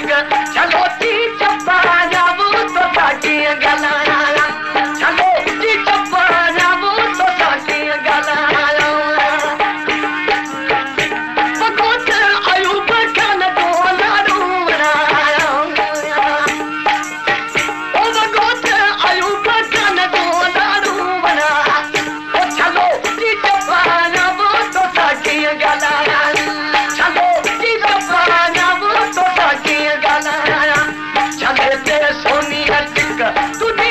Venga. चले ते सोनी टिक तुझी